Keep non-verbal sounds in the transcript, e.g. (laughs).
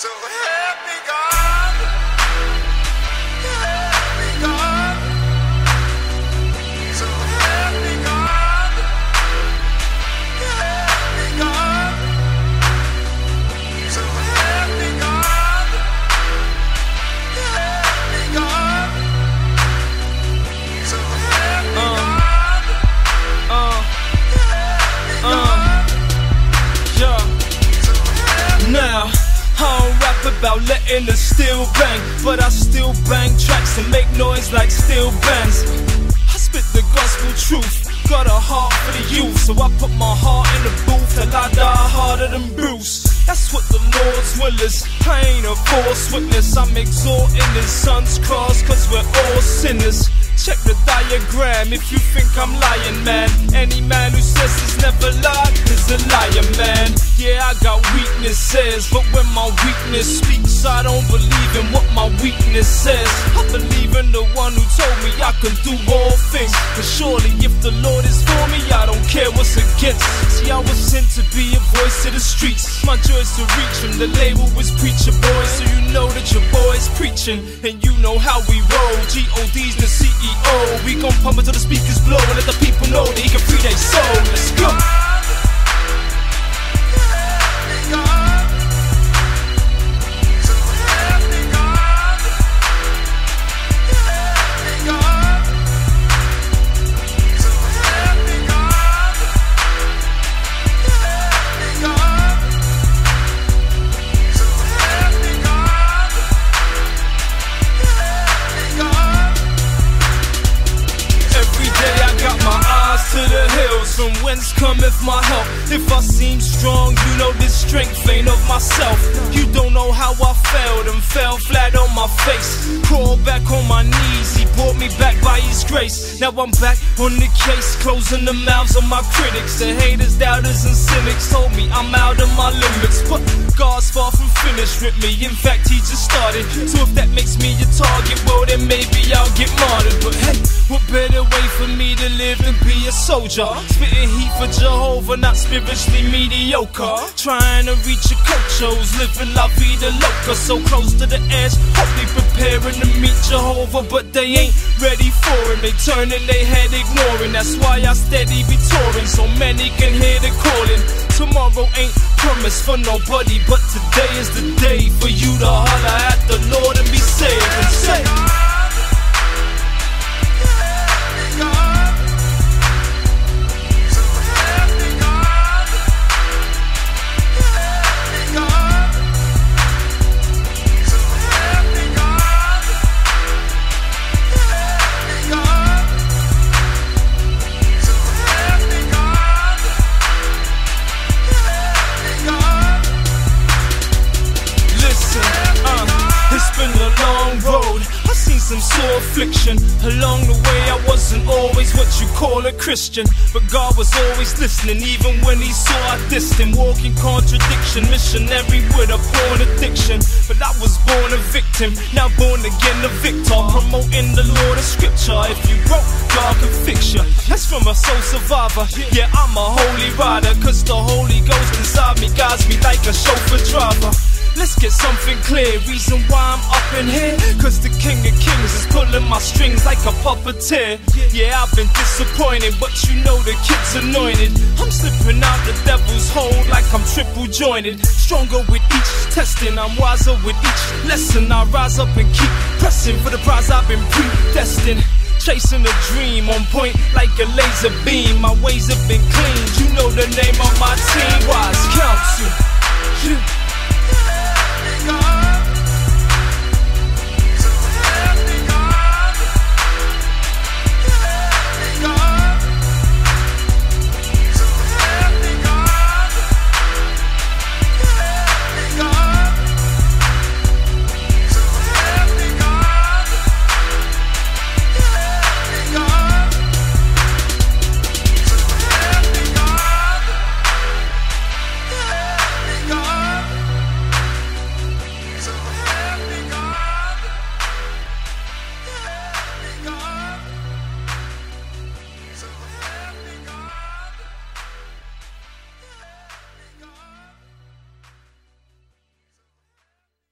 So (laughs) about letting the steel bang, but I still bang tracks and make noise like steel bands. I spit the gospel truth, got a heart for the youth, so I put my heart in the booth till I die harder than Bruce. That's what the Lord's will is. I ain't a false witness, I'm exhorting his son's cross, cause we're all sinners. Check the diagram if you think I'm lying, man. Any man who says he's never lied is a liar, man. Yeah, I got weaknesses, but when my weakness speaks, I don't believe in what my weakness says. I believe in the one who told me I can do all things. But surely, if the Lord is for me, I don't care what's against. See, I was sent to be a voice to the streets. My joy is to reach him. The label was Preacher Boy, so you know that your boy's preaching. And you know how we roll. GOD's the CEO. We gon' pump it till the speakers blow and let the people know that he can free their soul. Cometh my help? If I seem strong, you know this strength ain't of myself. You don't know how I failed and fell flat on my face. Crawled back on my knees, he brought me back by his grace. Now I'm back on the case, closing the mouths of my critics. The haters, doubters, and cynics told me I'm out of my limits. But God's far from finished with me. In fact, he just started. So if that makes me a target, well, then maybe I'll get martyred. But hey, better way for me to live than be a soldier? Spitting heat for Jehovah, not spiritually mediocre. Trying to reach a coachos, living la vida loca, so close to the edge. Hope they preparing to meet Jehovah, but they ain't ready for him. They turning their head, ignoring. That's why I steady be touring, so many can hear the calling. Tomorrow ain't promised for nobody, but today is the day for you to holler at the Lord and be saved and say. Long road. I seen some sore affliction along the way. I wasn't always what you call a Christian, but God was always listening, even when He saw I Him. Walking contradiction, missionary with a porn addiction. But I was born a victim, now born again a victor. Promoting the Lord of Scripture. If you broke, God can fix you. That's from a soul survivor. Yeah, I'm a holy rider, cause the Holy Ghost inside me guides me like a chauffeur driver. Let's get something clear. Reason why I'm up in here. Cause the King of Kings is pulling my strings like a puppeteer. Yeah, I've been disappointed, but you know the kid's anointed. I'm slipping out the devil's hold like I'm triple jointed. Stronger with each testing, I'm wiser with each lesson. I rise up and keep pressing for the prize I've been predestined. Chasing a dream on point like a laser beam. My ways have been clean. You know the name of my team. Wise counsel.